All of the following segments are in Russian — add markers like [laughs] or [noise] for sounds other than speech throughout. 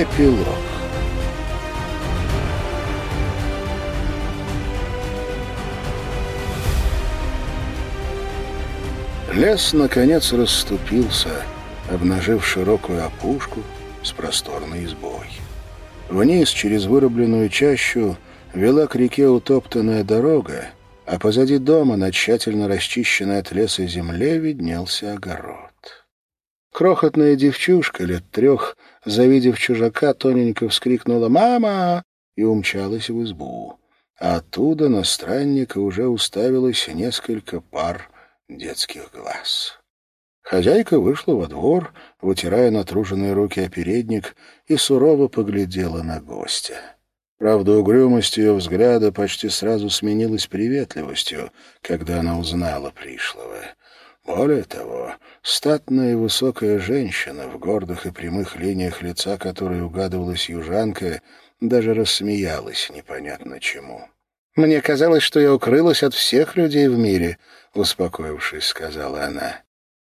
Эпилог Лес, наконец, расступился, обнажив широкую опушку с просторной избой. Вниз, через вырубленную чащу, вела к реке утоптанная дорога, а позади дома на тщательно расчищенной от леса земле виднелся огород. Крохотная девчушка лет трех, завидев чужака, тоненько вскрикнула «Мама!» и умчалась в избу. А оттуда на странника уже уставилось несколько пар детских глаз. Хозяйка вышла во двор, вытирая натруженные руки о передник, и сурово поглядела на гостя. Правда, угрюмость ее взгляда почти сразу сменилась приветливостью, когда она узнала пришлого. Более того, статная и высокая женщина, в гордых и прямых линиях лица которой угадывалась южанка, даже рассмеялась непонятно чему. «Мне казалось, что я укрылась от всех людей в мире», — успокоившись, сказала она.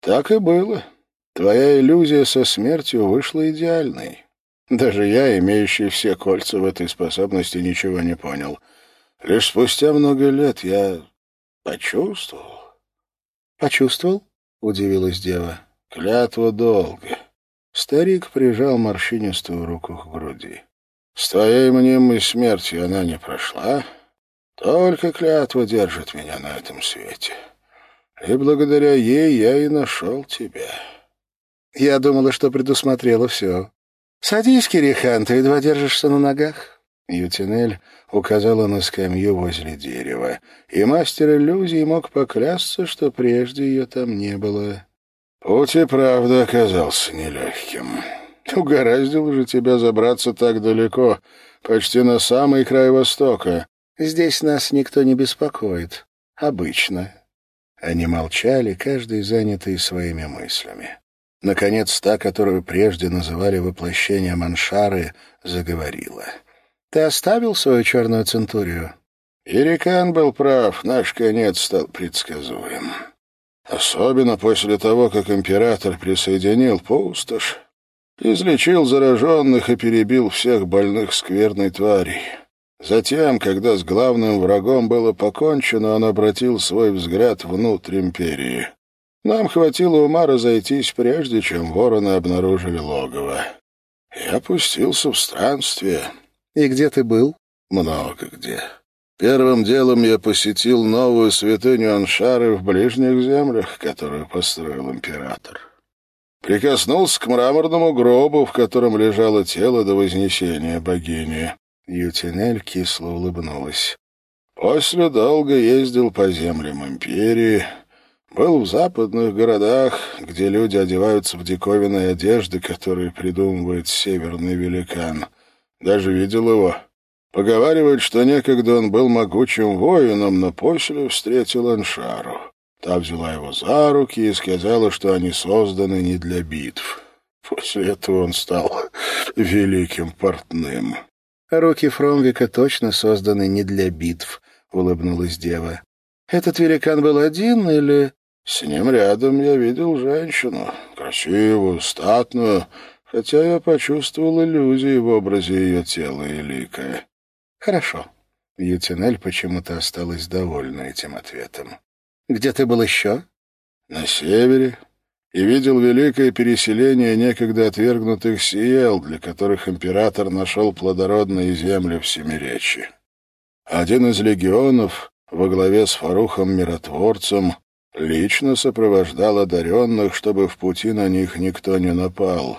«Так и было. Твоя иллюзия со смертью вышла идеальной. Даже я, имеющий все кольца в этой способности, ничего не понял. Лишь спустя много лет я почувствовал. «Почувствовал?» — удивилась дева. «Клятва долго». Старик прижал морщинистую руку к груди. «С твоей мнимой смертью она не прошла. Только клятва держит меня на этом свете. И благодаря ей я и нашел тебя». «Я думала, что предусмотрела все», «Садись, Кирихан, ты едва держишься на ногах». Ютинель указала на скамью возле дерева, и мастер иллюзий мог поклясться, что прежде ее там не было. «Путь и правда оказался нелегким. Угораздило же тебя забраться так далеко, почти на самый край Востока. Здесь нас никто не беспокоит. Обычно». Они молчали, каждый занятый своими мыслями. Наконец, та, которую прежде называли воплощением Аншары, заговорила. «Ты оставил свою черную центурию?» Ирикан был прав, наш конец стал предсказуем. Особенно после того, как император присоединил пустошь, излечил зараженных и перебил всех больных скверной тварей. Затем, когда с главным врагом было покончено, он обратил свой взгляд внутрь империи. Нам хватило ума разойтись, прежде чем вороны обнаружили логово. Я опустился в странствие. И где ты был? Много где. Первым делом я посетил новую святыню Аншары в ближних землях, которую построил император. Прикоснулся к мраморному гробу, в котором лежало тело до вознесения богини. Ютинель кисло улыбнулась. После долго ездил по землям империи, был в западных городах, где люди одеваются в диковинные одежды, которые придумывает северный великан. Даже видел его. Поговаривают, что некогда он был могучим воином, но после встретил Аншару. Та взяла его за руки и сказала, что они созданы не для битв. После этого он стал [laughs] великим портным. «Руки Фромвика точно созданы не для битв», — улыбнулась дева. «Этот великан был один или...» С ним рядом я видел женщину, красивую, статную, хотя я почувствовал иллюзии в образе ее тела и лика. Хорошо. Ютинель почему-то осталась довольна этим ответом. Где ты был еще? На севере. И видел великое переселение некогда отвергнутых сиел, для которых император нашел плодородные земли в Семиречи. Один из легионов во главе с Фарухом-миротворцем Лично сопровождал одаренных, чтобы в пути на них никто не напал.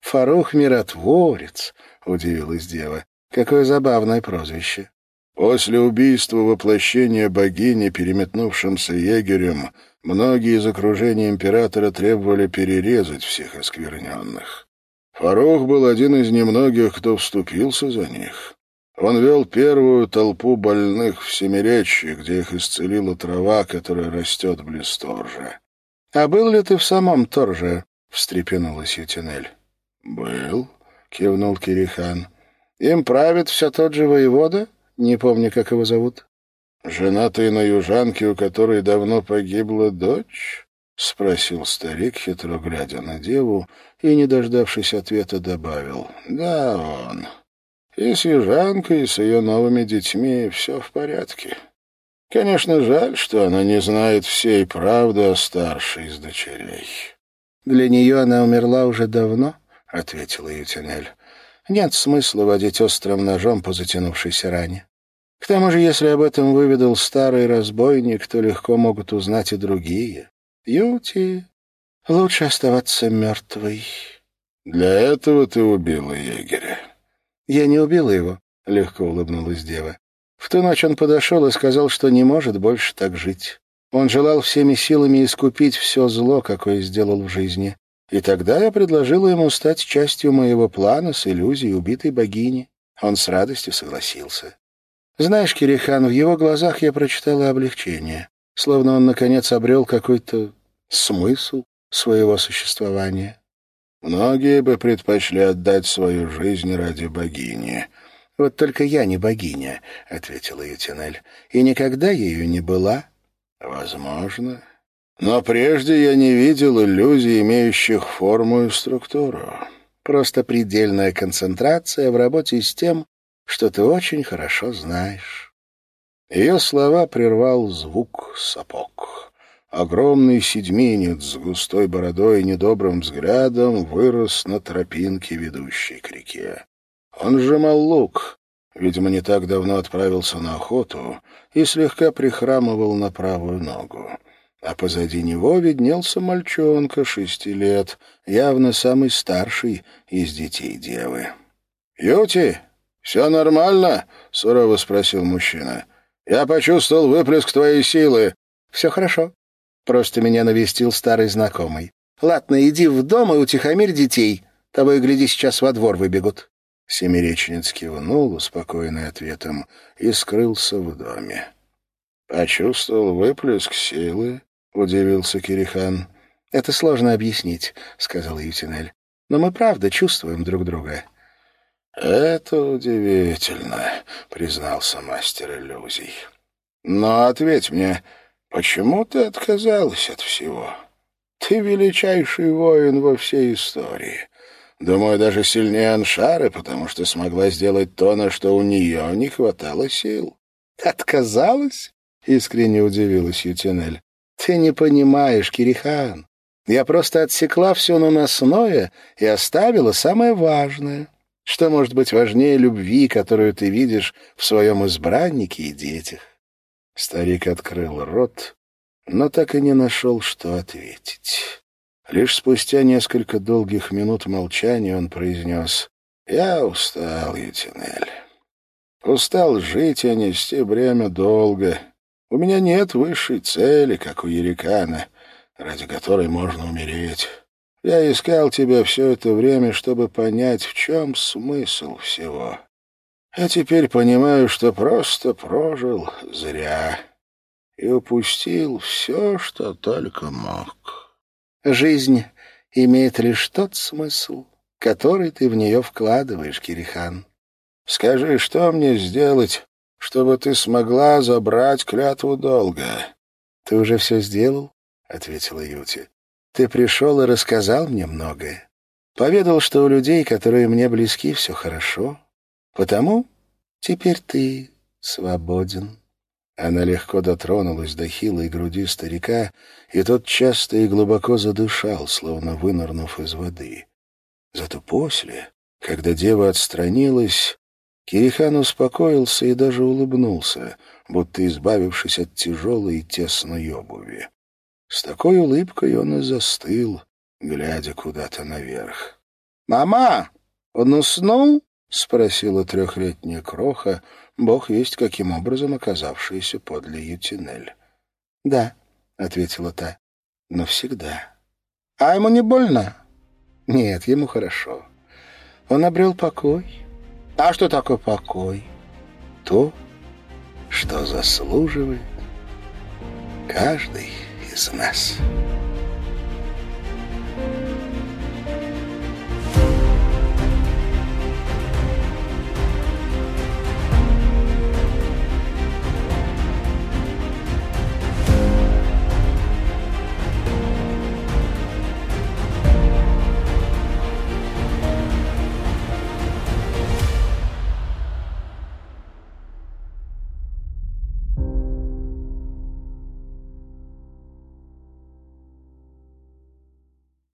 «Фарух — миротворец», — удивилась дева. «Какое забавное прозвище». После убийства воплощения богини, переметнувшимся егерем, многие из окружения императора требовали перерезать всех оскверненных. Фарух был один из немногих, кто вступился за них. Он вел первую толпу больных в Семиречье, где их исцелила трава, которая растет близ Торжа. — А был ли ты в самом Торже? — встрепенулась Ютинель. — Был, — кивнул Кирихан. — Им правит все тот же воевода? Не помню, как его зовут. — Женатый на южанке, у которой давно погибла дочь? — спросил старик, хитро глядя на деву, и, не дождавшись ответа, добавил. «Да, он. И с Ежанкой, и с ее новыми детьми все в порядке. Конечно, жаль, что она не знает всей правды о старшей из дочерей». «Для нее она умерла уже давно», — ответила Ютинель. «Нет смысла водить острым ножом по затянувшейся ране. К тому же, если об этом выведал старый разбойник, то легко могут узнать и другие. Юти, лучше оставаться мертвой». «Для этого ты убила егеря?» «Я не убила его», — легко улыбнулась дева. В ту ночь он подошел и сказал, что не может больше так жить. Он желал всеми силами искупить все зло, какое сделал в жизни. И тогда я предложила ему стать частью моего плана с иллюзией убитой богини. Он с радостью согласился. Знаешь, Кирихан, в его глазах я прочитала облегчение, словно он, наконец, обрел какой-то смысл своего существования. Многие бы предпочли отдать свою жизнь ради богини. — Вот только я не богиня, — ответила Ютинель, — и никогда ею не была. — Возможно. Но прежде я не видел иллюзий, имеющих форму и структуру. Просто предельная концентрация в работе с тем, что ты очень хорошо знаешь. Ее слова прервал звук сапог. Огромный седьминец с густой бородой и недобрым взглядом вырос на тропинке, ведущей к реке. Он сжимал лук, видимо, не так давно отправился на охоту и слегка прихрамывал на правую ногу. А позади него виднелся мальчонка шести лет, явно самый старший из детей девы. «Юти, все нормально?» — сурово спросил мужчина. «Я почувствовал выплеск твоей силы». «Все хорошо. Просто меня навестил старый знакомый. Ладно, иди в дом и утихомирь детей. Того и гляди, сейчас во двор выбегут». Семиреченец кивнул, успокоенный ответом, и скрылся в доме. «Почувствовал выплеск силы?» — удивился Кирихан. «Это сложно объяснить», — сказал Ютинель. «Но мы правда чувствуем друг друга». «Это удивительно», — признался мастер иллюзий. «Но ответь мне, почему ты отказалась от всего? Ты величайший воин во всей истории. Думаю, даже сильнее Аншары, потому что смогла сделать то, на что у нее не хватало сил». «Отказалась?» — искренне удивилась Ютинель. «Ты не понимаешь, Кирихан. Я просто отсекла все наносное и оставила самое важное. Что может быть важнее любви, которую ты видишь в своем избраннике и детях?» Старик открыл рот, но так и не нашел, что ответить. Лишь спустя несколько долгих минут молчания он произнес «Я устал, Ютинель. Устал жить и нести бремя долго. У меня нет высшей цели, как у Ерикана, ради которой можно умереть. Я искал тебя все это время, чтобы понять, в чем смысл всего. А теперь понимаю, что просто прожил зря и упустил все, что только мог. Жизнь имеет лишь тот смысл, который ты в нее вкладываешь, Кирихан. Скажи, что мне сделать, чтобы ты смогла забрать клятву долга?» «Ты уже все сделал?» — ответила Юти. «Ты пришел и рассказал мне многое. Поведал, что у людей, которые мне близки, все хорошо. Потому теперь ты свободен». Она легко дотронулась до хилой груди старика, и тот часто и глубоко задышал, словно вынырнув из воды. Зато после, когда дева отстранилась, Кирихан успокоился и даже улыбнулся, будто избавившись от тяжелой и тесной обуви. С такой улыбкой он и застыл, глядя куда-то наверх. «Мама, он уснул?» — спросила трехлетняя кроха, бог весть каким образом оказавшаяся подле Ютинель. «Да», — ответила та, — «но всегда». «А ему не больно?» «Нет, ему хорошо. Он обрел покой». А что такое покой? То, что заслуживает каждый из нас.